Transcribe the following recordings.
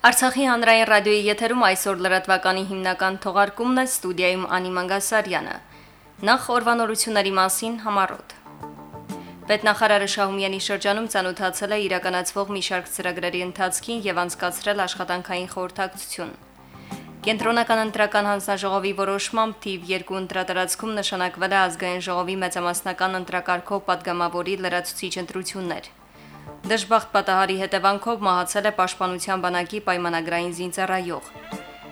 Արցախի հանրային ռադիոյի եթերում այսօր լրատվականի հիմնական թողարկումն է ստուդիայում Անի Մանգասարյանը։ Նախ օրվանորությունների մասին համառոտ։ Պետնախարարը Շահումյանի շրջանում ցանոթացել է իրականացվող մի շարք ծրագրերի ընթացքին եւ անցկացրել աշխատանքային խորհրդակցություն։ Կենտրոնական ընտրական հանձնաժողովի որոշմամբ թիվ 2 ընտրատարածքում նշանակվել է ազգային ժողովի մեծամասնական ընտրակարգով падգամավորի լրացուցիչ ընտրություններ։ Դժբախտ պատահարի հետևանքով մահացել է Պաշտպանության բանակի պայմանագրային զինծառայող։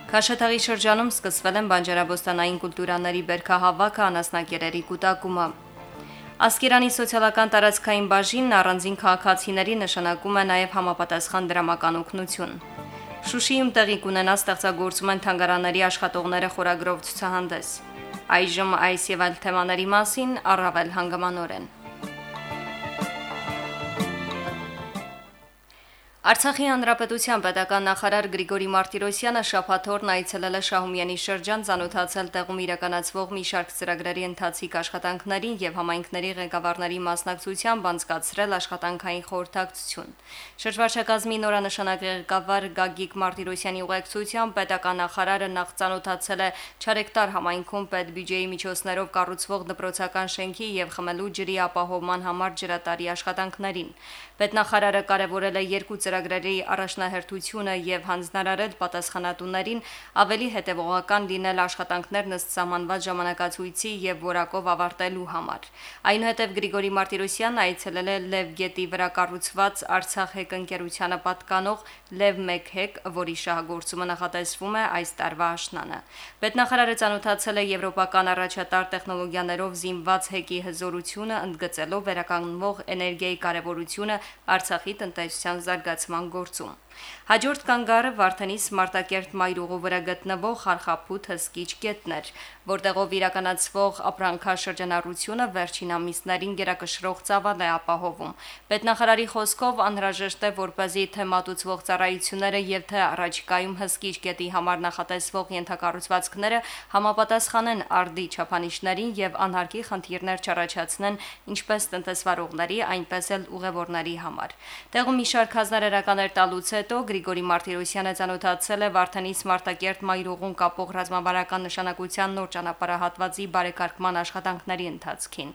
Քաշաթաղի շրջանում սկսվել են բանջարաբոստանային կուլտուրաների բերքահավաքը անասնակերերի կուտակումը։ Ասկերանի սոցիալական տարածքային բաժինն առանձին քաղաքացիների նշանակում է նաև համապատասխան դրամական օգնություն։ Շուշիում տեղի կունենա ստեղծագործման թանգարանների աշխատողները խորագրով ցուցահանդես։ Այժմ այս եւ այլ թեմաների մասին առավել հանգամանորեն։ Արցախի հանրապետության պետական նախարար Գրիգորի Մարտիրոսյանը շաբաթօրն այցելել է Շահումյանի շրջան ցանոթացել տեղում իրականացվող մի շարք ծրագրերի ընթացիկ աշխատանքներին եւ համայնքների ղեկավարների մասնակցությամբ անցկացրել աշխատանքային խորհրդակցություն։ Շրջվարչակազմի նորանշանակ ղեկավար Գագիկ Մարտիրոսյանի ուղեկցությամբ պետական նախարարը նախ ցանոթացել է Չարեկտար համայնքում պետբյուջեի միջոցներով կառուցվող դպրոցական շենքի եւ խմելու ջրի ապահովման համար ջրատարի աշխատանքներին։ Պետնախարարը կարևորել է երկու ծրագրերի առաջնահերթությունը եւ հանձնարարել պատասխանատուներին ավելի հետևողական լինել աշխատանքներն ըստ սահմանված ժամանակացույցի եւ որակով ավարտելու համար։ Այնուհետև Գրիգորի Մարտիրոսյանն այցելել է Լև գետի վրա կառուցված Արցախ հեկ ընկերությանը պատկանող Լև 1 հեկ, որի շահագործումը նախատեսվում է այս տարվա աշնանը։ Պետնախարարը ցանոթացել է եվրոպական առաջատար տեխնոլոգիաներով զինված հեկի հզորությունը, ընդգծելով վերականգնվող էներգիայի կարևորությունը Արցախի տնտեսության զարգացման գործում։ Հաջորդ կանգառը Վարդանի Սմարտակերտ մայրուղու վրա գտնվող Խարխափութ հսկիչ գետն էր, որտեղով իրականացվող ապրանքաշրջանառությունը վերջին ամիսներին գերակշռող ծավալ է ապահովում։ Պետնախարարի խոսքով անհրաժեշտ է որպեսզի թե մատուցվող ծառայությունները եւ թե առաջիկայում հսկիչ գետի համար նախատեսվող ենթակառուցվածքները համապատասխանեն արդի չափանիշներին եւ անհարկի խնդիրներ չառաջացնեն ինչպես տնտեսվարողների, այնպես էլ ուղևորների համար։ Տեղում մի շարք հազարերականներ տալուց հետո Գրիգորի Մարտիրոսյանը ցանոթացել է Վարդանից Մարտակերտ մայրուղուն կապող ռազմավարական նշանակության նոր ճանապարհահատվածի բարեկարգման աշխատանքների ընթացքին։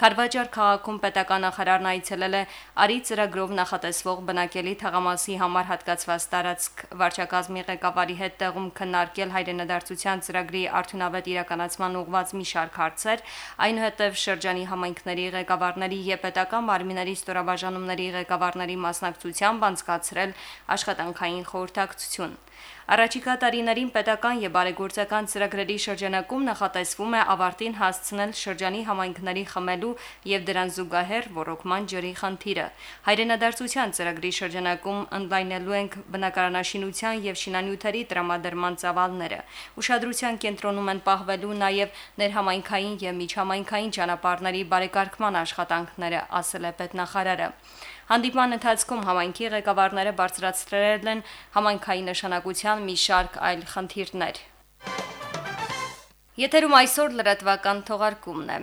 Խարվաճար քաղաքում պետական նախարարն այցելել է Արի ծրագրով նախատեսվող բնակելի թաղամասի համար հատկացված տարածք վարչակազմի ղեկավարի հետ տեղում քննարկել հայրենադարձության ծրագրի արդյունավետ իրականացման ուղղված մի շարք հարցեր, այնուհետև շրջանի համայնքների ղեկավարների եւ պետական մարմինների ստորաբաժանումների ղեկավարների մասնակցությամբ անցկացրել աշխատանքային խորհրդակցություն։ Առաջիկա տարիներին պետական եւ բարեգործական ծրագրերի շրջանակում նախատեսվում է ավարտին հասցնել շրջանի համայնքների խմելու եւ դրան զուգահեռ ռոռոկման ջրի խնդիրը։ Հայրենադարձության ծրագրի շրջանակում ընդլայնելու ենք բնակարանաշինության եւ շինանյութերի տրամադրման ծավալները։ Ուշադրության կենտրոնում են պահվելու նաեւ ներհամայնքային եւ միջհամայնքային ճանապարհների բարեկարգման աշխատանքները, ասել է պետնախարարը։ Հանդիպման ընթացքում համայնքի ղեկավարները բարձրացրել են համայնքային նշանակության մի շարք այլ խնդիրներ։ Եթերում այսօր լրատվական թողարկումն է։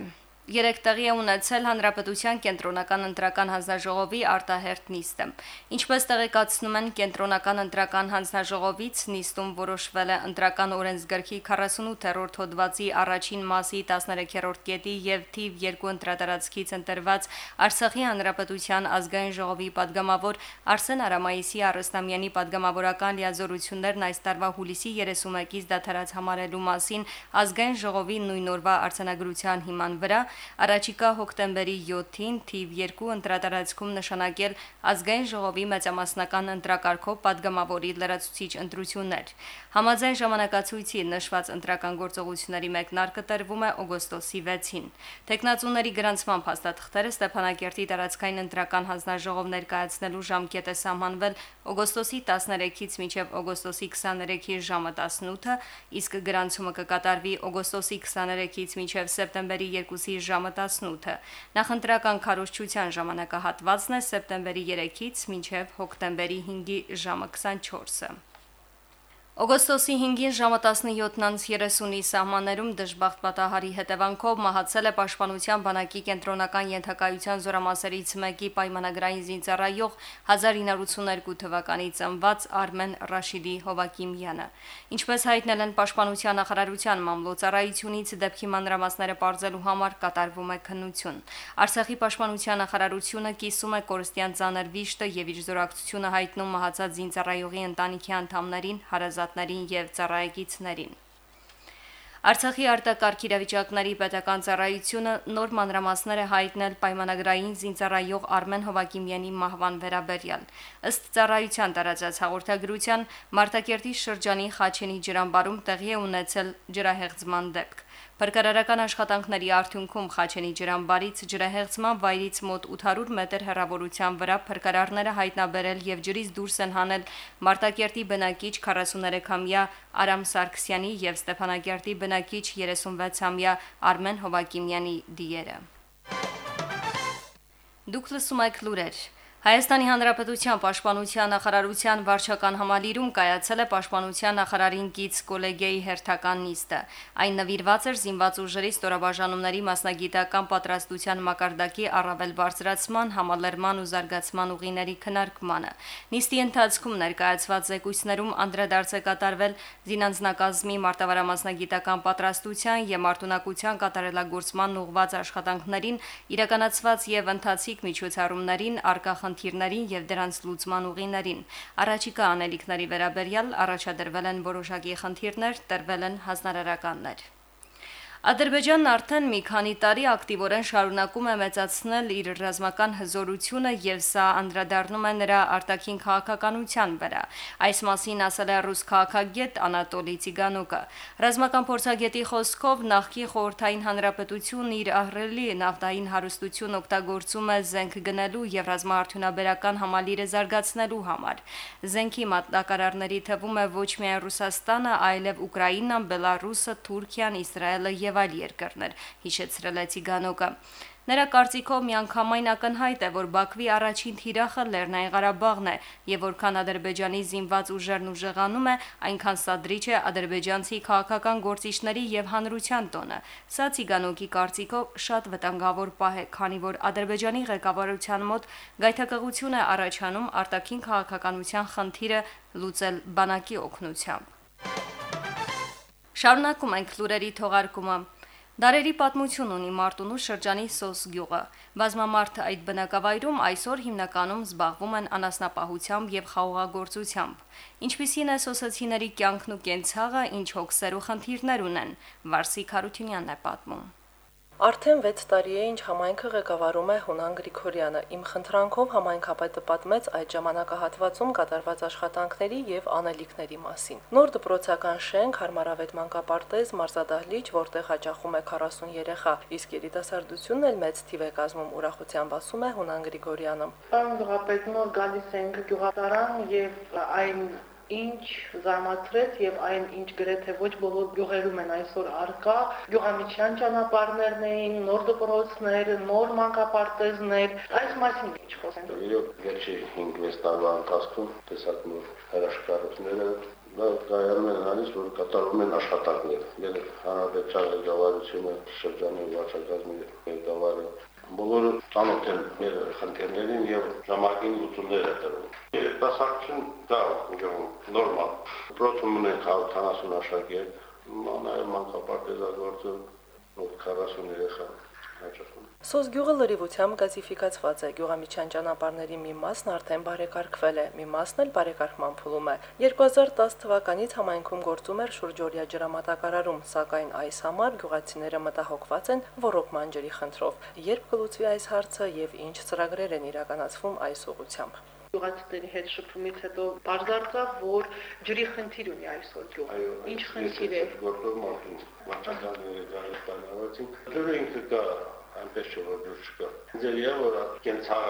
Երեք տեղի է ունեցել Հանրապետության կենտրոնական ընտրական հանձնաժողովի արտահերտ նիստը։ Ինչպես տեղեկացնում են կենտրոնական ընտրական հանձնաժողովից, նիստում որոշվել է ընտրական օրենսգրքի 48-րդ հոդվածի առաջին մասի 13-րդ կետի եւ թիվ 2 ընտրատարածքից ընտրված Արցախի Հանրապետության ազգային ժողովի падգամավոր Արսեն Արամայիսի Արստամյանի падգամավորական լիազորություններն այս տարվա հուլիսի 31-ից դադարած համարելու մասին ազգային ժողովի նույն օրվա արձանագրության հիման վրա առաջիկա հոկտեմբերի 7-ին թիվ 2 ընտրատարածքում նշանակել ազգային ժողովի մեծամասնական ընտրակարգով падգամավորի լրացուցիչ ընտրություններ։ Համաձայն ժամանակացույցի նշված ընտրական գործողությունների մեկնարկը տրվում է օգոստոսի 6-ին։ Տեխնացուների գրանցման փաստաթղթերը Ստեփանակերտի տարածքային ընտրական հանձնաժողով ներկայացնելու ժամկետը սահմանվել օգոստոսի 13-ից մինչև օգոստոսի 23-ի ժամը 18-ը, իսկ գրանցումը կկատարվի օգոստոսի 23-ից մինչև սեպտեմբերի 2-ի ժամը 18-ը։ Նախընտրական քարոշչության ժամանակահատվածն է սեպտեմբերի 3-ից մինչև հոկտեմբերի 5-ի ժամը 24-ը։ Օգոստոսի 5-ին ժամը 17:30-ի սահմաններում դժբախտ պատահարի հետևանքով մահացել է Պաշտպանության բանակի կենտրոնական ենթակայության զորամասերից մեկի պայմանագրային զինծառայող 1982 թվականի ծնված Արմեն Ռաշիդի Հովակիմյանը։ Ինչպես հայտնել են Պաշտպանության նախարարության մամլոյցարայությունից դեպքի մանրամասները բարձելու համար կատարվում է քննություն։ Արցախի Պաշտպանության նախարարությունը կիսում է կորստյան ցաներ վիշտը եւ իր զորակցությունը հայտնում մահացած զինծառայողի ընտանիքի անդամներին հարազատ ազատներին եւ ծառայեկիցներին։ Արցախի արտակարգ իրավիճակների պետական ծառայությունը նոր մանրամասներ է հայտնել պայմանագրային զինծառայող Արմեն Հովակիմյանի մահվան վերաբերյալ։ Ըստ ծառայության տարածած հաղորդագրության Մարտակերտի շրջանի Խաչենի ջրամբարում տեղի է ունեցել ջրահեղձման դեպք։ Փրկարարական աշխատանքների արդյունքում Խաչենի ջրամբարից ջրահեղձման վայրից մոտ 800 մետր հեռավորության վրա փրկարարները հայտնաբերել եւ ջրից դուրս են հանել Մարտակերտի բնակիչ 43-ամյա Արամ Սարգսյանի եւ Ստեփանակերտի բնակիչ 36-ամյա Արմեն Հովակիմյանի դիերը։ Դուք լսում եք լուրեր։ Հայաստանի Հանրապետության Պաշտպանության նախարարության վարչական համալիրում կայացել է Պաշտպանության նախարարին գից կոլեգիայի հերթական նիստը։ Այն նվիրված էր զինված ուժերի ստորաբաժանումների մասնագիտական պատրաստության մակարդակի առավել բարձրացման, համալրման ու զարգացման ուղիների քննարկմանը։ Նիստի ընթացքում ներկայացված զեկույցներում անդրադարձ է կատարվել զինանձնակազմի մարտավարամասնագիտական պատրաստության եւ մարտունակության կատարելագործման ուղղված աշխատանքներին, իրականացված եւ ընթացիկ միջոցառումներին, արկա խնդիրներին եւ դրանց լուծման ուղիներին։ Առաջիկա անելիքների վերաբերյալ առաջադրվել են որոշակի խնդիրներ, տրվել են հանրարարականներ։ Ադրբեջանն արդեն մի քանի տարի ակտիվորեն շարունակում է մեծացնել իր ռազմական հզորությունը եւ սա անդրադառնում է նրա արտաքին քաղաքականության վրա։ Այս մասին ասել է ռուս քաղաքագետ Անատոլի Ցիգանոկը։ Ռազմական փորձագետի խոսքով նախկի խորհրդային հանրապետությունն իր ահռելի նավթային հարստություն օգտագործում է զենք գնելու եւ ռազմաարդյունաբերական համալիրը զարգացնելու համար։ Զենքի մատակարարների թվում է ոչ միայն Ռուսաստանը, այլև Ուկրաինան, Բելարուսը, Թուրքիան, Իսրայելը եւ այլ երկրներ, հիշեցրել է Ցիգանոկը։ Նրա կարծիքով միանգամայն ակնհայտ է, որ Բաքվի առաջին թիրախը Լեռնային Ղարաբաղն է, եւ որքան Ադրբեջանի զինված ուժերն ուժեղանում է, այնքան սադրիչ է ադրբեջանցի քաղաքական գործիչների եւ հանրության տոնը։ Սա Ցիգանոկի կարծիքով շատ վտանգավոր պահ է, քանի որ Ադրբեջանի ղեկավարության մոտ գայթակղություն է առաջանում արտաքին քաղաքականության խնդիրը լուծել բանակի օգնությամբ։ Շարունակում ենք լուրերի թողարկումը։ Դարերի պատմություն ունի Մարտունու շրջանի Սոս գյուղը։ Բազմամարդ այդ բնակավայրում այսօր հիմնականում զբաղվում են անասնապահությամբ եւ խաղողագործությամբ։ Ինչպիսին է սոսացիների կյանքն ու կենցաղը, ինչ հոգսեր ու խնդիրներ ունեն, Վարսիկ Հարությունյանն է պատմում։ Արդեն 6 տարի է, ինչ համայնքը ղեկավարում է Հունան Գրիգորյանը։ Իմ խնդրանքով համայնքապետը պատմեց այդ ժամանակահատվածում կատարված աշխատանքների եւ անելիքների մասին։ Նոր դպրոցական շենք, հարմարավետ մանկապարտեզ, մարզադահլիճ, որտեղ հաճախում է 40 երեխա, իսկ երիտասարդությունն էլ մեծ թիվ է կազմում, ուրախությամբ ասում է Հունան Գրիգորյանը։ Պարոն գյուղապետ, նոր գալիս ենք գյուղատարան եւ այն ինչ զարմացրեց եւ այն ինչ գրեթե ոչ բոլոր գյուղերում են այսօր արկա գյուղամիջյան ճանապարհներն էին նոր դպրոցներ նոր մանկապարտեզներ այս մասին ինչ խոսենք իրոք վերջի 5-6 տարվա ընթացքում տեսակ նոր հրաշքարությունները դա կայանում են հանդիս, որ կատարվում են աշխատանքներ։ Մեր հանրապետության ղեկավարությունը, շրջանի վարչակազմի ղեկավարը բոլորը ծանոթ են մեր խնդիրներին եւ ժամանակին լուծումներ է տրվում։ Երիտասարդություն դա ուղղակի նորմալ։ Պրոցում ունեն 40 աշակերտ, նաեւ մանկապարտեզագործը 40 երեխա հաճախում։ Սոս գյուղը լրիվությամբ գազիֆիկացված է։ Գյուղամիջյան ճանապարհների մի մասն արդեն բարեկարգվել է, մի մասն էլ բարեկարգման փուլում է։ 2010 թվականից համայնքում գործում էր շուրջօրյա ջրամատակարարում, սակայն այս համար գյուղացիները մտահոգված են ռոռոկման ջրի խնդրով։ Երբ կլուծվի այս հարցը եւ ինչ ծրագրեր են իրականացվում այս ուղությամբ գյուղացիների հետ շփումից հետո բարձրացավ, որ ջրի խնդիր ունի այսօր գյուղը։ Ինչ խնդիր է։ Գործով մարդու վաճառականները գալիս բանավացին։ Ջուրը ինքը կա այնպես չէ որ դուր չկա։ Ձերիա որ կենցաղ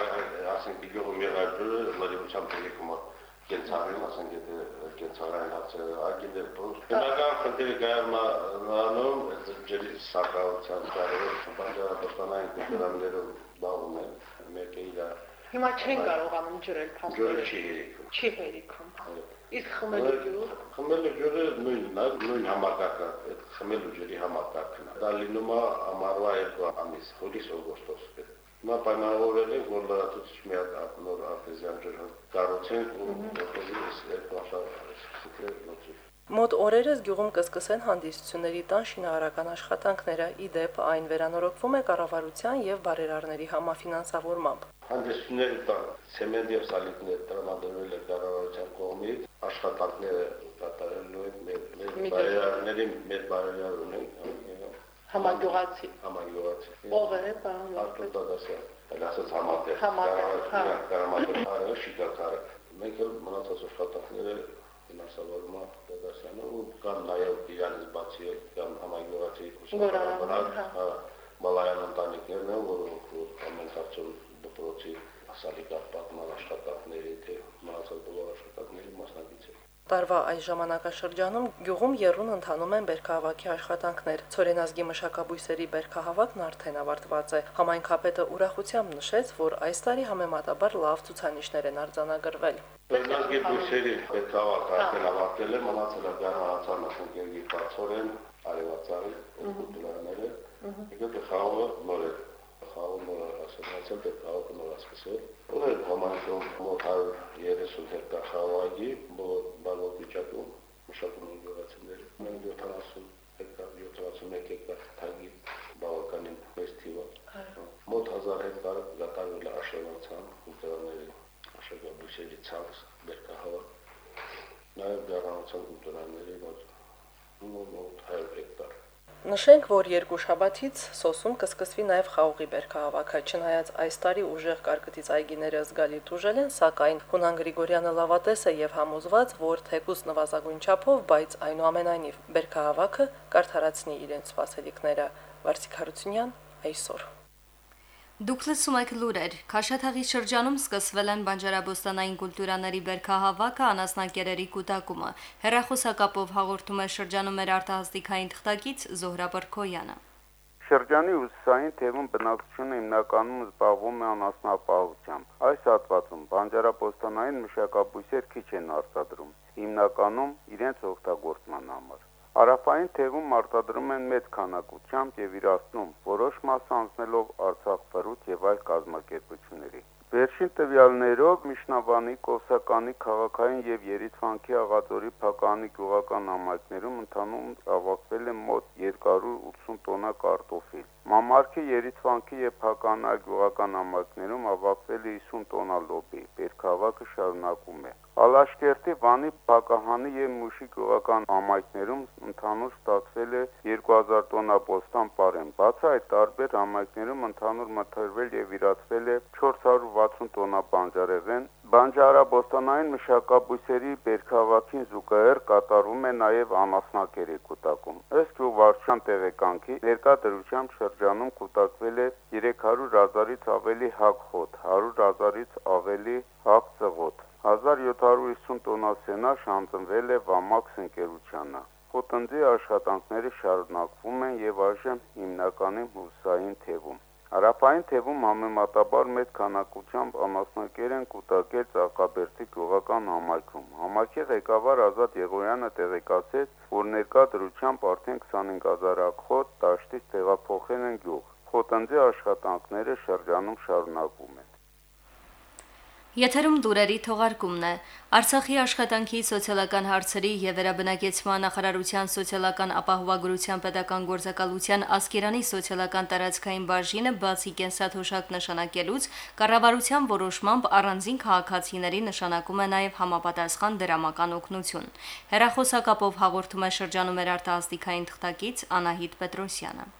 ասենք գյուղում եղած ջուրը լրիվությամբ տելիկում է կենցաղին, ասենք եթե կենցաղային հացերը ակին դեպքում։ Բնական խնդիրը կայանում ջրի սակավության կարևոր բանջարապաշտպանային կենտրոններով բաղում են մեկը իր Հիմա չեն կարողանում ջրել փաստերը։ Ջուրը չի հերիքում։ Չի հերիքում։ Այո։ Իսկ խմելու ջուրը Խմելու ջուրը նույնն է, նույն համակարգը, այդ խմելու ջրի համակարգն է։ Դա լինում է ամառվա երկու ամիս, հուլիս օգոստոս։ Նա պայմանավորել է, որ լրացուցիչ մի հատ նոր արտեզյան ջր կառուցեն ու որպեսզի այս աշխարհը լուծի։ Մոտ օրերս գյուղում կսկսեն հանդիսությունների տան շինարարական աշխատանքները։ Ի դեպ այն վերանորոգվում է կառավարության եւ բարերարների համաֆինանսավորմամբ։ Հանդիսությունների տան ցեմենտ եւ սալիկներ տրամադրվել է կառավարության կողմից, աշխատանքները կատարելու են մեր բարերարների մեր բարերար ունեն համագյուղացի։ համագյուղացի։ Ով է, պարոն Արտուր Դադասյան, ասած համատեղ։ Համատեղ, հա։ Կառավարությունը շիկակարը։ Մենք էլ մնացած աշխատանքները ֆինանսավորում է Դադասյանը ու կան նաև իրանից բացի կան համագյուղացի Գորարան, հա։ հա, Մալայան ընտանիքներն են, որոնք ամեն հարցում դպրոցի ասալիկա պատման աշխատանքների թե մնացած բոլոր աշխատանքների մասնակից են։ Տարվա այս ժամանակաշրջանում գյուղում երուն ընթանում են բերքահավաքի աշխատանքներ։ Ցորենազգի մշակաբույսերի բերքահավաքն արդեն ավարտված է։ Համայնքապետը ուրախությամբ նշեց, որ այս տարի համեմատաբար լավ ցուցանիշներ են արձանագրվել։ Բերնազգի բույսերի պետքավակ արդեն ավարտել է, մնացել է գարնանացան մասնագետի բացորեն, արևածաղի կուլտուրաները։ Եկել է խաղը նոր է խաղը նոր ասացել դե խաղը նոր ասացել։ Ուր է համայնքում մոտ 130 հեկտար խաղայի, բոլոր վիճակում մշակում են գյուղացիները։ Մենք 70 հեկտար, 71 հեկտար թագի բավականին մեծ թիվ է։ Մոտ 1000 հեկտար գտարվել է աշենացան կուլտուրաների աշակերտների ցանց բերքահավաք։ Նաև գարանացան կուլտուրաների մոտ մոտ 100 հեկտար։ Նշենք, որ երկու շաբաթից սոսում կսկսվի նաև խաղողի բերքահավաքը։ Չնայած այս տարի ուժեղ կարկտից այգիները զգալի տուժել են, սակայն Հունան Գրիգորյանը լավատես է եւ համոզված, որ թեկուս նվազագույն չափով, բայց այնուամենայնիվ բերքահավաքը կարդարացնի իրենց սպասելիքները։ Վարսիկ Հարությունյան այսօր Դուք լսում եք լուրեր։ Քաշաթաղի շրջանում սկսվել են բանջարաբոստանային կուլտուրաների բերքահավաքը անասնակերերի կൂട്ടակումը։ Հերախոսակապով հաղորդում է շրջանում մեր արտահասթիկային թղթակից Զոհրա Բրքոյանը։ Շրջանի ուսային թևում բնակչությունը հիմնականում զբաղվում է անասնապահությամբ։ Այս հատվածում բանջարապոստանային մշակաբույսեր քիչ են արտադրում, հիմնականում իրենց օգտագործման համար։ Արաֆային թևում արտադրում են մեծ քանակությամբ եւ իրացնում, որոշ մասը անցնելով Արցախ բրուտ եւ այլ կազմակերպությունների։ Վերջին տվյալներով Միշնավանի, Կովսականի, Խաղակային եւ Երիցվանքի աղածորի Փականի գյուղական համայնքներում ընդհանուր ավակվել է մոտ 280 տոննա կարտոֆիլ։ Մամարքի, Երիցվանքի եւ Փականա գյուղական համայնքներում ավակվել է 50 տոննա լոբի։ Բերքահավաքը շարունակում է։ Ալաշկերտի, Վանի, Փակահանի եւ Մուշի գյուղական համայնքներում ընդհանուր ստացվել է 2000 տոննա բոստան պարեն։ Բացի այդ, տարբեր համայնքներում ընդհանուր մթերվել եւ իրացվել է 460 տոննա բանջարեղեն, Բանջարաբոստանային մշակաբույսերի բերքահավաքին զուգահեռ կատարվում է նաև անասնակերի կուտակում։ Ըստ գյուղվարչության տեղեկանքի ներկա դրությամբ շրջանում կուտակվել է 300 հազարից ավելի հակ խոտ, 100 հազարից ավելի հակ ծղոտ։ 1750 տոննա սենաշ հանձնվել է Վամաքս ընկերությանը։ Խոտնձի աշխատանքները շարունակվում են եւ այժմ հիմնականում հուսային թևում։ Հարավային թևում համեմատաբար մեծ քանակությամբ ամասնակեր են կուտակել Ծաղկաբերդի գյուղական համայնքում։ Համայնքի ղեկավար Ազատ Եղոյանը տեղեկացեց, որ ներկա դրությամբ արդեն 25000 ակխոտ դաշտից տեղափոխել են գյուղ։ Խոտնձի աշխատանքները շրջանում շարունակվում են։ Եթերում լուրերի թողարկումն է։ Արցախի աշխատանքի սոցիալական հարցերի եւ վերաբնակեցման նախարարության սոցիալական ապահովագրության պետական գործակալության Ասկերանի սոցիալական տարածքային բաժինը բացի կենսաթոշակ նշանակելուց կառավարության որոշմամբ առանձին քաղաքացիների նշանակում է նաեւ համապատասխան դրամական օգնություն։ Հերախոսակապով հաղորդում է շրջանում մեր արտահասթիկային թղթակից Անահիտ Պետրոսյանը։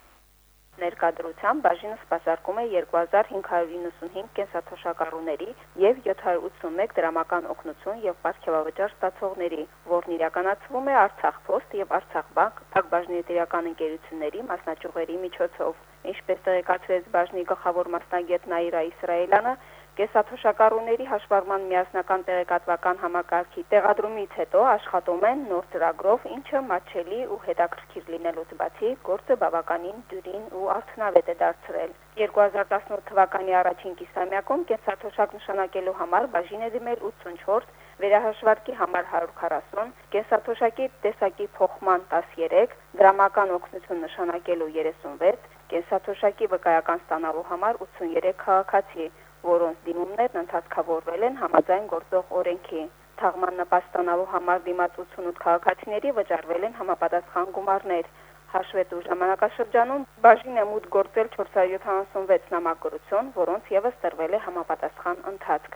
Ներկայդրությամբ բաժինը սպասարկում է 2595 կենսաթոշակառուների եւ 781 դրամական օգնություն եւ ապարքեվավճար ստացողների, որն իրականացվում է Արցախ Պոստ եւ Արցախ բանկ թագբաժնի տիրական ընկերությունների մասնաճյուղերի միջոցով։ Ինչպես տեղեկացրեց բաժնի գլխավոր մասնագետ Նաիրա Իսրայելյանը, Կեսաթոշակառուների հաշվառման միասնական տեղեկատվական համակարգի տեղադրումից հետո աշխատում են նոր ծրագրով, ինչը մատչելի ու հետաքրքիր լինելուց բացի գործը բավականին դյուրին ու արդյունավետ է դարձրել։ 2018 թվականի առաջին կիսամյակում կեսաթոշակ նշանակելու համար բաժին է դիմել 84 վերահաշվարկի համար 140, կենսաթոշակի տեսակի փոխման 13, դրամական օգնություն նշանակելու 36, կենսաթոշակի վկայական ստանալու համար 83 քաղաքացի, որոնց դիմումներն ընդհանրավորվել են համաձայն գործող օրենքի։ Թաղման նպաստանալու համար դիմաց 88 քաղաքացիների վճարվել են համապատասխան գումարներ։ Հաշվետու ժամանակաշրջանում բաժին է մուտք գործել 476 նամակագրություն, որոնց եւս տրվել է համապատասխան ընթացք։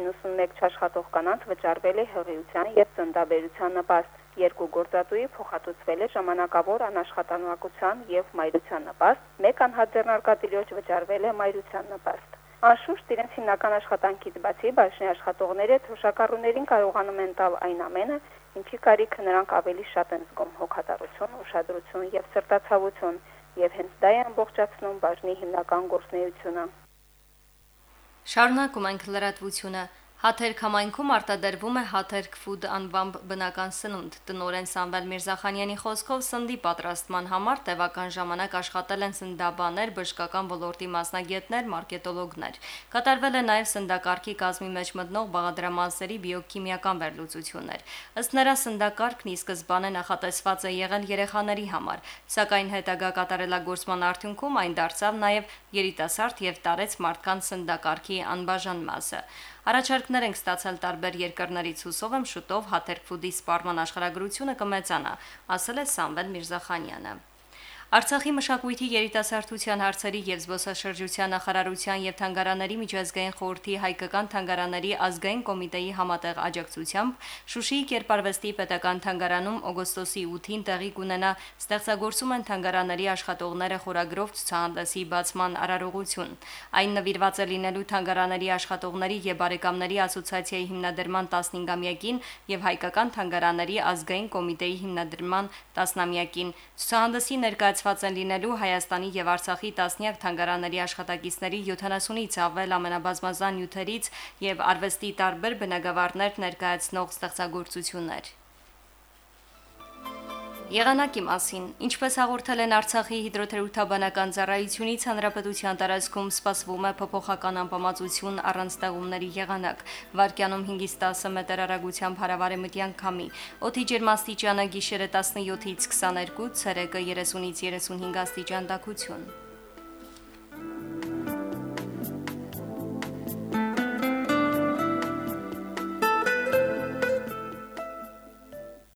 91 չաշխատող կանանց վճարվել է հղիության եւ ծնդաբերության նպաստ, երկու գործատուի փոխհատուցվել է ժամանակավոր անաշխատանակության եւ մայրության նպաստ, մեկ անհատ ձեռնարկատիրոջ վճարվել է մայրության նպաստ։ Անշուշտ իրենց հիմնական աշխատանքից բացի բաժնի աշխատողները թոշակառուներին կարողանում են տալ այն ամենը, ինչի կարիքը նրանք ավելի շատ են զգում՝ հոգատարություն, ուշադրություն եւ սրտացավություն, եւ հենց դա է ամբողջացնում բաժնի հիմնական գործունեությունը։ Շարունակում ենք լրատվությունը։ Հաթերք համայնքում արտադրվում է Հաթերք Food անվամբ բնական սնունդ։ Տնորեն Սամվել Միրզախանյանի խոսքով սնդի պատրաստման համար տևական ժամանակ աշխատել են սնդաբաներ, բժշկական ոլորտի մասնագետներ, մարքետոլոգներ։ Կատարվել է նաև սնդակարգի կազմի մեջ մտնող բաղադրամասերի բիոքիմիական վերլուծություններ։ Ըստ նրա սնդակարգն ի սկզբանե նախատեսված է եղել երեխաների համար, սակայն հետագա կատարելագործման արդյունքում այն դարձավ նաև երիտասարդ եւ տարեց մարդկանց սնդակարգի անբաժան մասը։ Առաջարկներ ենք ստացել տարբեր երկրներից հուսով եմ շուտով Հաթերքֆուդի սպառման աշխարհագրությունը կմեծանա, ասել է Սամվել Միրզախանյանը։ Արցախի մշակույթի երիտասարդության հարցերի եւ զբոսաշրջության նախարարության եւ թանգարանների միջազգային խորհրդի հայկական թանգարանների ազգային կոմիտեի համատեղ աջակցությամբ Շուշիի Կերպարվեստի պետական թանգարանում օգոստոսի 8-ին տեղի կունենա ստեղծագործում են թանգարանների աշխատողները խորագրով ցուցահանդեսի բացման արարողություն։ Այն նվիրված է լինելու թանգարանների աշխատողների եւ բարեկամների ասոցիացիայի հիմնադրման 15-ամյակին եւ հայկական թանգարանների ազգային կոմիտեի հիմնադրման 10-ամյակին։ Ցուցահանդեսի ներկայացուցիչ ներկայացված են լինելու Հայաստանի եւ Արցախի տասնյակ թանգարանների աշխատակիցների 70-ից ավել ամենաբազմազան նյութերից եւ արվեստի տարբեր բնագավառներ ներկայացնող ստեղծագործություններ։ Եղանակի մասին, ինչպես հաղորդել են Արցախի հիդրոթերապևտաբանական ծառայությունից, հանրապետության տարածքում սպասվում է փոփոխական անբավարարություն առանց ստեղումների եղանակ։ Վարկյանում 5-ից 10 մետր արագությամբ հարավարեմտյան քամի։ Օդի ջերմաստիճանը գիշերը 17-ից 22, ցերեկը 30-ից 35 աստիճան տաքություն։